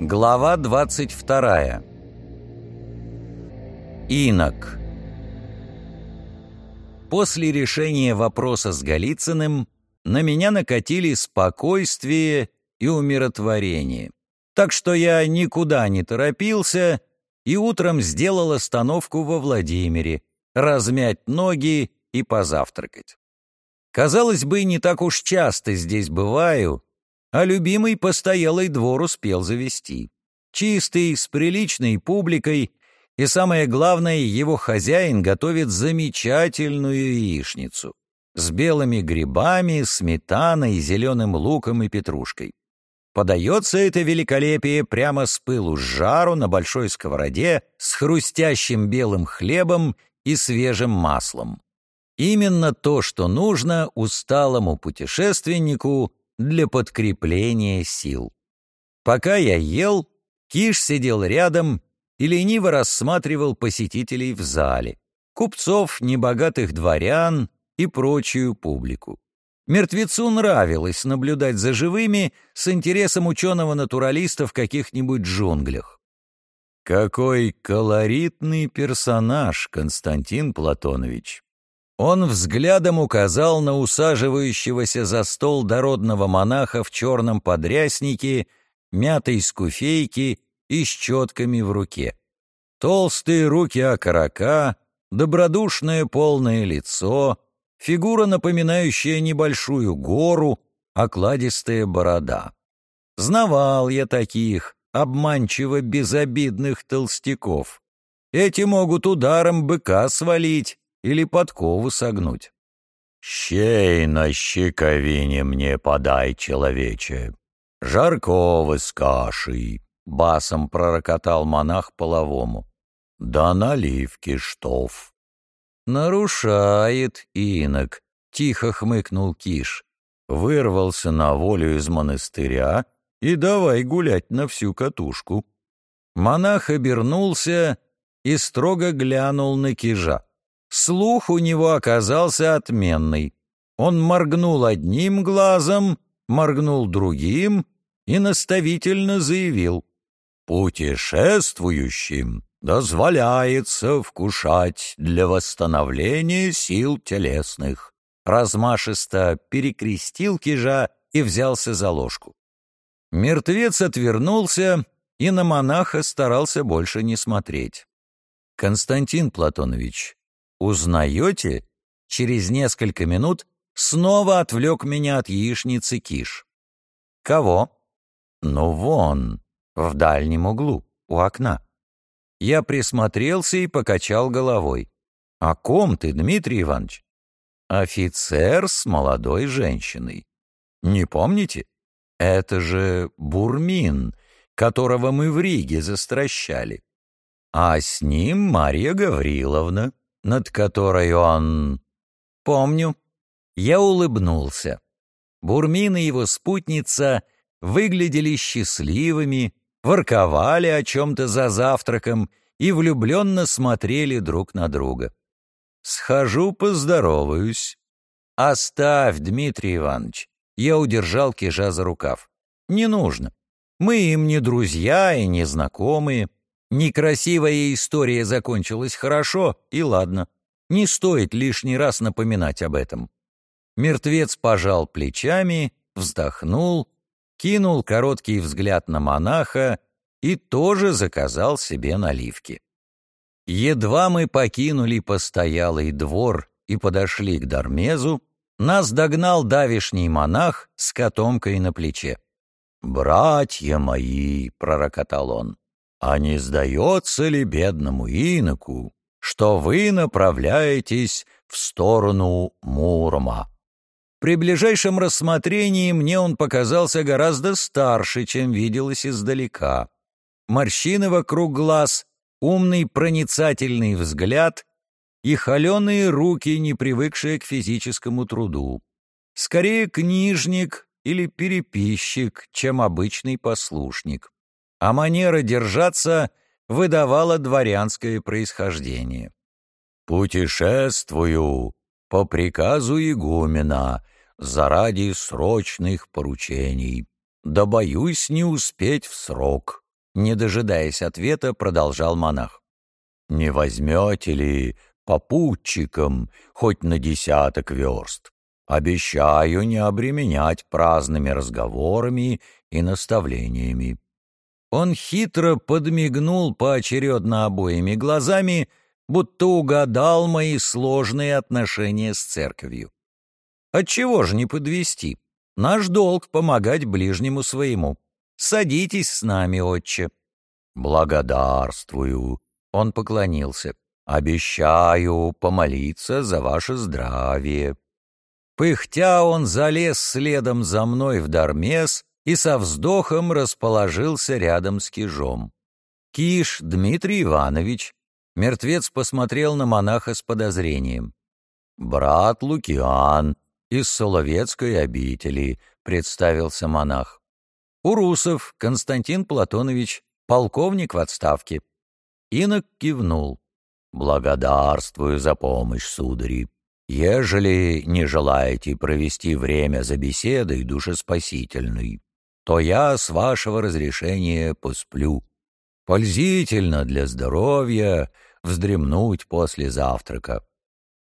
Глава 22. Инок. После решения вопроса с Голицыным на меня накатили спокойствие и умиротворение. Так что я никуда не торопился и утром сделал остановку во Владимире, размять ноги и позавтракать. Казалось бы, не так уж часто здесь бываю, а любимый постоялый двор успел завести. Чистый, с приличной публикой, и самое главное, его хозяин готовит замечательную яичницу с белыми грибами, сметаной, зеленым луком и петрушкой. Подается это великолепие прямо с пылу с жару на большой сковороде с хрустящим белым хлебом и свежим маслом. Именно то, что нужно усталому путешественнику для подкрепления сил. Пока я ел, Киш сидел рядом и лениво рассматривал посетителей в зале, купцов, небогатых дворян и прочую публику. Мертвецу нравилось наблюдать за живыми с интересом ученого-натуралиста в каких-нибудь джунглях. Какой колоритный персонаж, Константин Платонович! Он взглядом указал на усаживающегося за стол дородного монаха в черном подряснике, мятой скуфейке и с четками в руке. Толстые руки окорока, добродушное полное лицо, фигура, напоминающая небольшую гору, окладистая борода. Знавал я таких, обманчиво безобидных толстяков. Эти могут ударом быка свалить, или подкову согнуть. «Щей на щековине мне подай, человече, жаркого с кашей», — басом пророкотал монах половому. «Да наливки штоф». «Нарушает инок», — тихо хмыкнул Киш. Вырвался на волю из монастыря и давай гулять на всю катушку. Монах обернулся и строго глянул на Кижа. Слух у него оказался отменный. Он моргнул одним глазом, моргнул другим и наставительно заявил. «Путешествующим дозволяется вкушать для восстановления сил телесных». Размашисто перекрестил кижа и взялся за ложку. Мертвец отвернулся и на монаха старался больше не смотреть. «Константин Платонович, «Узнаете?» Через несколько минут снова отвлек меня от яичницы Киш. «Кого?» «Ну, вон, в дальнем углу, у окна». Я присмотрелся и покачал головой. «О ком ты, Дмитрий Иванович?» «Офицер с молодой женщиной. Не помните? Это же Бурмин, которого мы в Риге застращали. А с ним Марья Гавриловна, над которой он... Помню. Я улыбнулся. Бурмин и его спутница выглядели счастливыми, ворковали о чем-то за завтраком и влюбленно смотрели друг на друга. «Схожу, поздороваюсь». «Оставь, Дмитрий Иванович». Я удержал Кижа за рукав. «Не нужно. Мы им не друзья и не знакомые. Некрасивая история закончилась хорошо, и ладно. Не стоит лишний раз напоминать об этом. Мертвец пожал плечами, вздохнул, кинул короткий взгляд на монаха и тоже заказал себе наливки. Едва мы покинули постоялый двор и подошли к Дармезу, нас догнал давишний монах с котомкой на плече. «Братья мои!» — пророкотал он. А не сдается ли бедному иноку, что вы направляетесь в сторону Мурома? При ближайшем рассмотрении мне он показался гораздо старше, чем виделось издалека. Морщины вокруг глаз, умный проницательный взгляд и холеные руки, не привыкшие к физическому труду. Скорее книжник или переписчик, чем обычный послушник а манера держаться выдавала дворянское происхождение. «Путешествую по приказу игумена заради срочных поручений, да боюсь не успеть в срок», Не дожидаясь ответа, продолжал монах. «Не возьмете ли попутчиком хоть на десяток верст? Обещаю не обременять праздными разговорами и наставлениями». Он хитро подмигнул поочередно обоими глазами, будто угадал мои сложные отношения с церковью. Отчего же не подвести? Наш долг — помогать ближнему своему. Садитесь с нами, отче». «Благодарствую», — он поклонился. «Обещаю помолиться за ваше здравие». Пыхтя он залез следом за мной в Дармес и со вздохом расположился рядом с кижом. «Киш Дмитрий Иванович». Мертвец посмотрел на монаха с подозрением. «Брат Лукиан из Соловецкой обители», — представился монах. Урусов Константин Платонович, полковник в отставке. Инок кивнул. «Благодарствую за помощь, судари. Ежели не желаете провести время за беседой душеспасительной, то я, с вашего разрешения, посплю. Пользительно для здоровья вздремнуть после завтрака».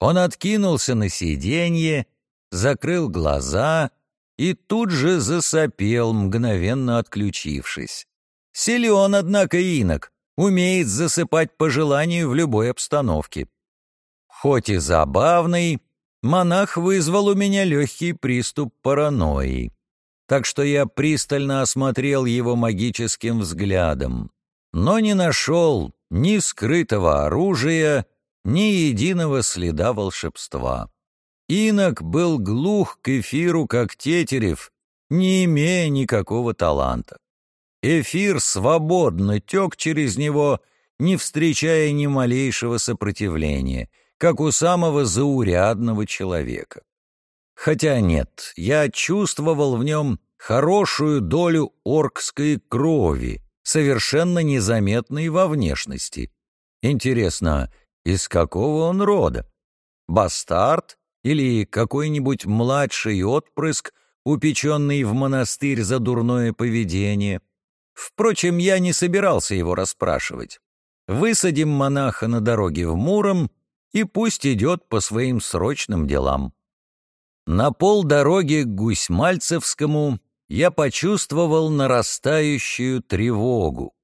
Он откинулся на сиденье, закрыл глаза и тут же засопел, мгновенно отключившись. Силен, однако, инок, умеет засыпать по желанию в любой обстановке. Хоть и забавный, монах вызвал у меня легкий приступ паранойи, так что я пристально осмотрел его магическим взглядом, но не нашел ни скрытого оружия, ни единого следа волшебства. Инок был глух к эфиру, как Тетерев, не имея никакого таланта. Эфир свободно тек через него, не встречая ни малейшего сопротивления, как у самого заурядного человека. Хотя нет, я чувствовал в нем хорошую долю оркской крови, совершенно незаметной во внешности. Интересно, из какого он рода? Бастард или какой-нибудь младший отпрыск, упеченный в монастырь за дурное поведение. Впрочем, я не собирался его расспрашивать. Высадим монаха на дороге в Муром, и пусть идет по своим срочным делам. На полдороги к Гусьмальцевскому я почувствовал нарастающую тревогу.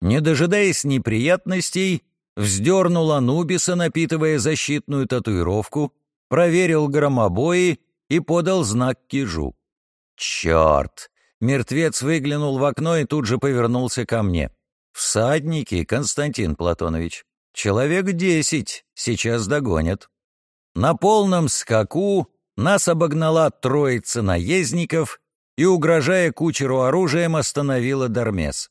Не дожидаясь неприятностей, вздернул Анубиса, напитывая защитную татуировку, проверил громобои и подал знак кижу. «Черт!» Мертвец выглянул в окно и тут же повернулся ко мне. «Всадники, Константин Платонович. Человек десять, сейчас догонят». На полном скаку нас обогнала троица наездников и, угрожая кучеру оружием, остановила Дармес.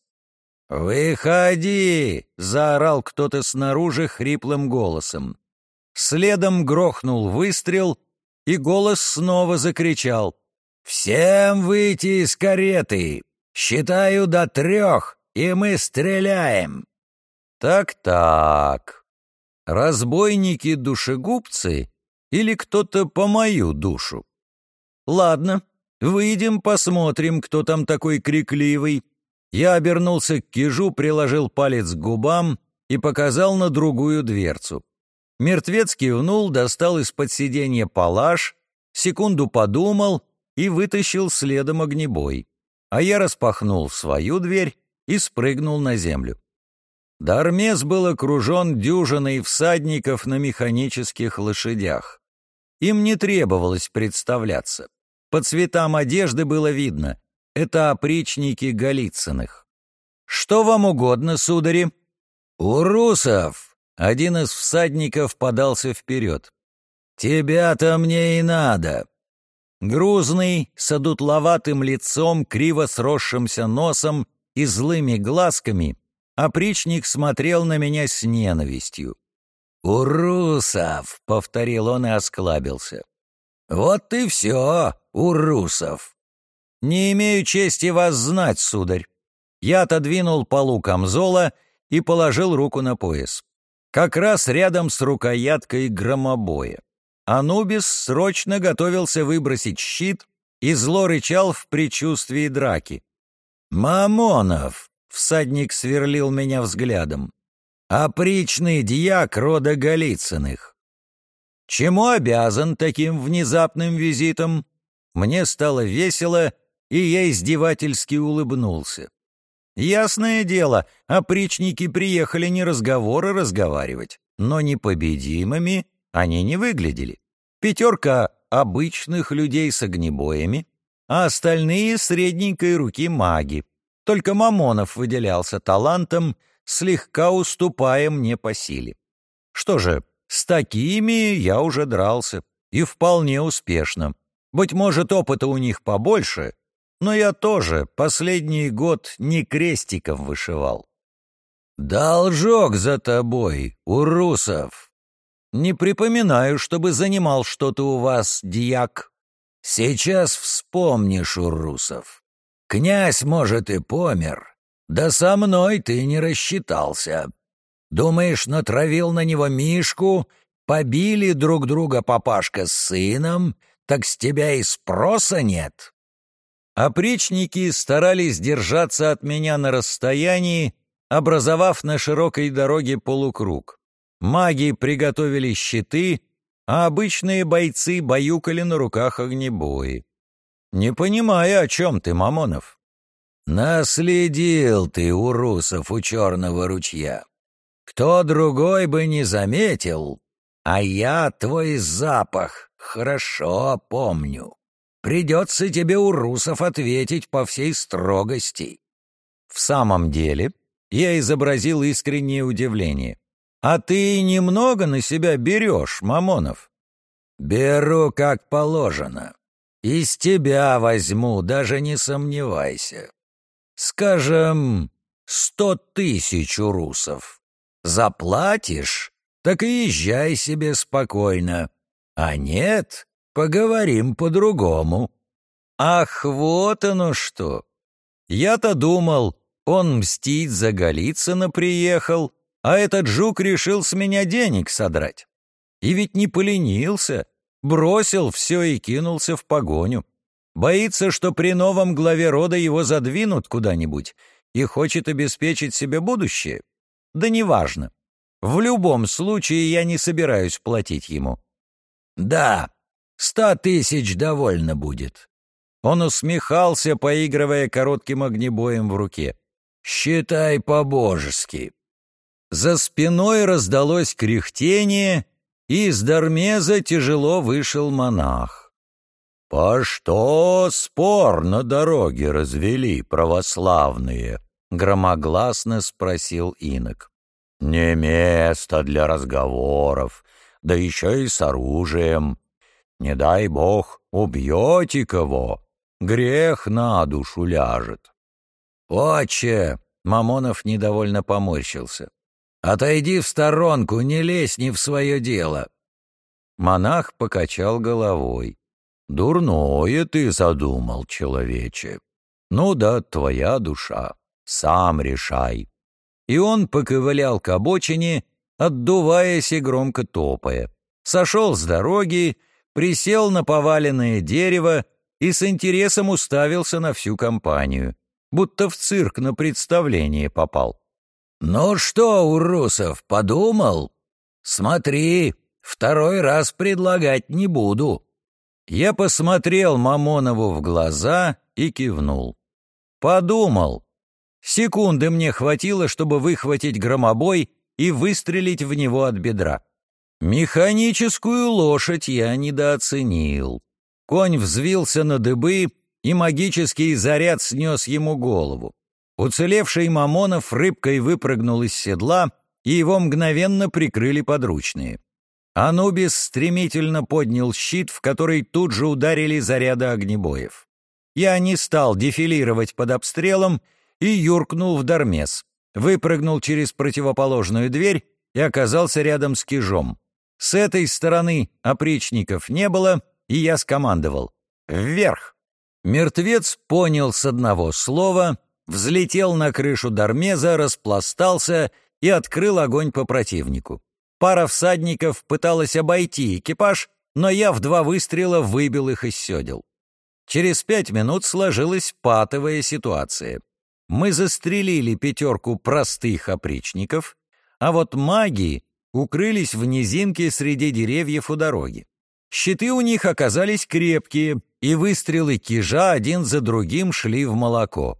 «Выходи!» — заорал кто-то снаружи хриплым голосом. Следом грохнул выстрел, и голос снова закричал. «Всем выйти из кареты! Считаю до трех, и мы стреляем!» «Так-так, разбойники-душегубцы или кто-то по мою душу?» «Ладно, выйдем, посмотрим, кто там такой крикливый». Я обернулся к кижу, приложил палец к губам и показал на другую дверцу. Мертвец кивнул, достал из-под сиденья палаш, секунду подумал и вытащил следом огнебой. А я распахнул свою дверь и спрыгнул на землю. Дармес был окружен дюжиной всадников на механических лошадях. Им не требовалось представляться. По цветам одежды было видно — это опричники Голицыных. «Что вам угодно, судари?» «У русов один из всадников подался вперед. «Тебя-то мне и надо!» Грузный, с одутловатым лицом, криво сросшимся носом и злыми глазками, опричник смотрел на меня с ненавистью. «Урусов!» — повторил он и осклабился. «Вот и все, Урусов!» «Не имею чести вас знать, сударь!» Я отодвинул полу камзола и положил руку на пояс как раз рядом с рукояткой громобоя. Анубис срочно готовился выбросить щит и зло рычал в предчувствии драки. «Мамонов, всадник сверлил меня взглядом. «Опричный дьяк рода Голицыных». «Чему обязан таким внезапным визитом?» Мне стало весело, и я издевательски улыбнулся. Ясное дело, опричники приехали не разговоры разговаривать, но непобедимыми они не выглядели. Пятерка обычных людей с огнебоями, а остальные средненькой руки маги. Только Мамонов выделялся талантом, слегка уступая мне по силе. Что же, с такими я уже дрался, и вполне успешно. Быть может, опыта у них побольше, но я тоже последний год не крестиков вышивал. «Должок за тобой, Урусов!» «Не припоминаю, чтобы занимал что-то у вас, дьяк». «Сейчас вспомнишь, Урусов. Князь, может, и помер. Да со мной ты не рассчитался. Думаешь, натравил на него Мишку, побили друг друга папашка с сыном, так с тебя и спроса нет?» Опричники старались держаться от меня на расстоянии, образовав на широкой дороге полукруг. Маги приготовили щиты, а обычные бойцы баюкали на руках огнебои. «Не понимаю, о чем ты, Мамонов?» «Наследил ты у русов у черного ручья. Кто другой бы не заметил, а я твой запах хорошо помню». Придется тебе у русов ответить по всей строгости». В самом деле, я изобразил искреннее удивление. «А ты немного на себя берешь, Мамонов?» «Беру, как положено. Из тебя возьму, даже не сомневайся. Скажем, сто тысяч у русов. Заплатишь, так и езжай себе спокойно. А нет, Поговорим по-другому». «Ах, вот оно что! Я-то думал, он мстить за Голицына приехал, а этот жук решил с меня денег содрать. И ведь не поленился, бросил все и кинулся в погоню. Боится, что при новом главе рода его задвинут куда-нибудь и хочет обеспечить себе будущее? Да неважно. В любом случае я не собираюсь платить ему. Да, Ста тысяч довольно будет». Он усмехался, поигрывая коротким огнебоем в руке. «Считай по-божески». За спиной раздалось кряхтение, и из Дармеза тяжело вышел монах. «По что спор на дороге развели православные?» — громогласно спросил инок. «Не место для разговоров, да еще и с оружием. Не дай бог, убьете кого, грех на душу ляжет. «Отче!» — Мамонов недовольно поморщился. «Отойди в сторонку, не лезь не в свое дело!» Монах покачал головой. «Дурное ты задумал, человече. Ну да, твоя душа. Сам решай». И он поковылял к обочине, отдуваясь и громко топая. Сошел с дороги присел на поваленное дерево и с интересом уставился на всю компанию, будто в цирк на представление попал. «Ну что, Урусов, подумал? Смотри, второй раз предлагать не буду». Я посмотрел Мамонову в глаза и кивнул. «Подумал. Секунды мне хватило, чтобы выхватить громобой и выстрелить в него от бедра. Механическую лошадь я недооценил. Конь взвился на дыбы, и магический заряд снес ему голову. Уцелевший Мамонов рыбкой выпрыгнул из седла, и его мгновенно прикрыли подручные. Анубис стремительно поднял щит, в который тут же ударили заряды огнебоев. Я не стал дефилировать под обстрелом и юркнул в Дармес, выпрыгнул через противоположную дверь и оказался рядом с кижом. С этой стороны опричников не было, и я скомандовал «Вверх!». Мертвец понял с одного слова, взлетел на крышу Дармеза, распластался и открыл огонь по противнику. Пара всадников пыталась обойти экипаж, но я в два выстрела выбил их из седел. Через пять минут сложилась патовая ситуация. Мы застрелили пятерку простых опричников, а вот маги укрылись в низинке среди деревьев у дороги. Щиты у них оказались крепкие, и выстрелы кижа один за другим шли в молоко.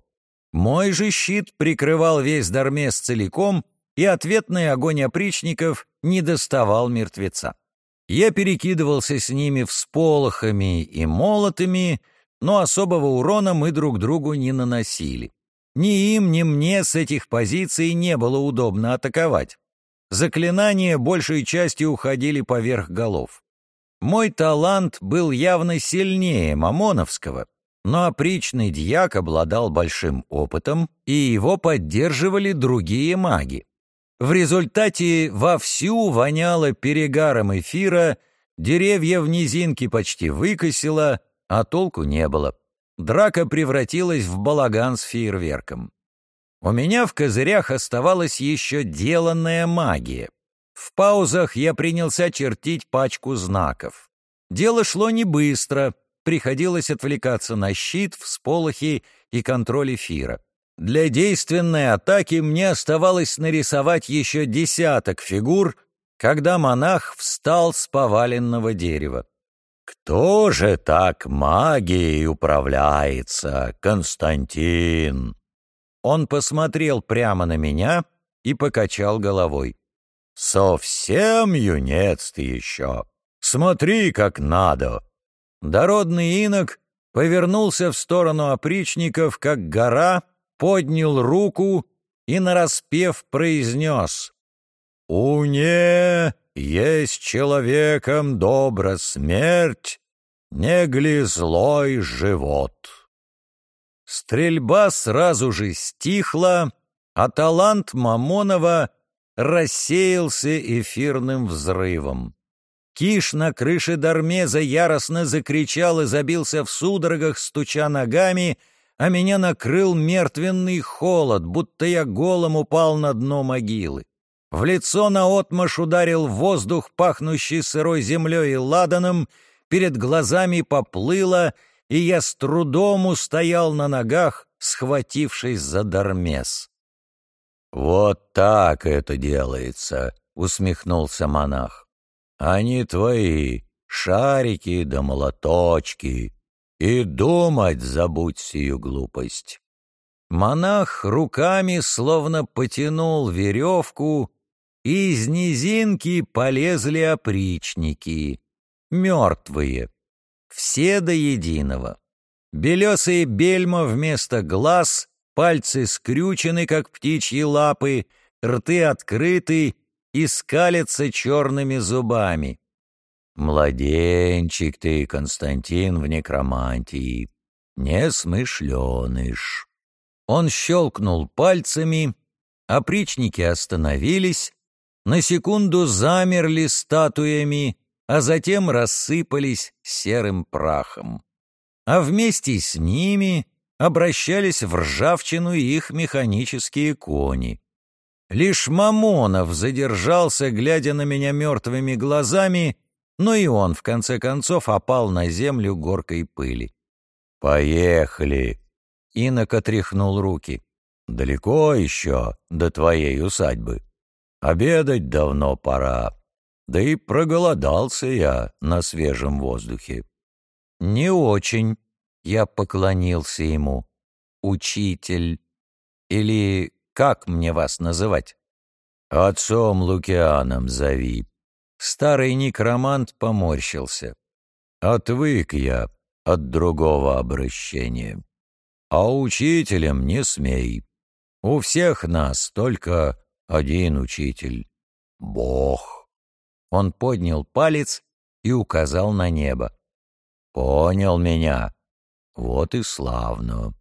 Мой же щит прикрывал весь Дармес целиком, и ответный огонь опричников не доставал мертвеца. Я перекидывался с ними всполохами и молотами, но особого урона мы друг другу не наносили. Ни им, ни мне с этих позиций не было удобно атаковать. Заклинания большей частью уходили поверх голов. Мой талант был явно сильнее Мамоновского, но опричный дьяк обладал большим опытом, и его поддерживали другие маги. В результате вовсю воняло перегаром эфира, деревья в низинке почти выкосило, а толку не было. Драка превратилась в балаган с фейерверком. У меня в козырях оставалась еще деланная магия. В паузах я принялся чертить пачку знаков. Дело шло не быстро, приходилось отвлекаться на щит, всполохи и контроль эфира. Для действенной атаки мне оставалось нарисовать еще десяток фигур, когда монах встал с поваленного дерева. «Кто же так магией управляется, Константин?» Он посмотрел прямо на меня и покачал головой. «Совсем юнец ты еще! Смотри, как надо!» Дородный инок повернулся в сторону опричников, как гора, поднял руку и нараспев произнес «Уне есть человеком добра смерть, не гли злой живот». Стрельба сразу же стихла, а талант Мамонова рассеялся эфирным взрывом. Киш на крыше Дармеза яростно закричал и забился в судорогах, стуча ногами, а меня накрыл мертвенный холод, будто я голым упал на дно могилы. В лицо наотмашь ударил воздух, пахнущий сырой землей и ладаном, перед глазами поплыло, и я с трудом устоял на ногах, схватившись за Дармез. «Вот так это делается», — усмехнулся монах. «Они твои, шарики да молоточки, и думать забудь сию глупость». Монах руками словно потянул веревку, и из низинки полезли опричники, мертвые, все до единого. Белесые бельма вместо глаз пальцы скрючены, как птичьи лапы, рты открыты и скалятся черными зубами. Младенчик ты, Константин, в некромантии, несмышленыш. Он щелкнул пальцами, опричники остановились, на секунду замерли статуями, а затем рассыпались серым прахом. А вместе с ними обращались в ржавчину их механические кони. Лишь Мамонов задержался, глядя на меня мертвыми глазами, но и он, в конце концов, опал на землю горкой пыли. «Поехали!» — инок отряхнул руки. «Далеко еще до твоей усадьбы. Обедать давно пора. Да и проголодался я на свежем воздухе». «Не очень», я поклонился ему. «Учитель» или как мне вас называть? Отцом Лукианом зови. Старый некромант поморщился. Отвык я от другого обращения. А учителем не смей. У всех нас только один учитель — Бог. Он поднял палец и указал на небо. Понял меня. Вот и славно.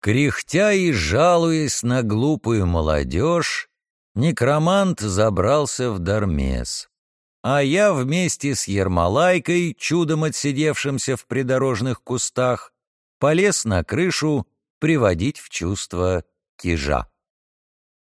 Кряхтя и жалуясь на глупую молодежь, некромант забрался в Дармес. А я вместе с Ермолайкой, чудом отсидевшимся в придорожных кустах, полез на крышу приводить в чувство кижа.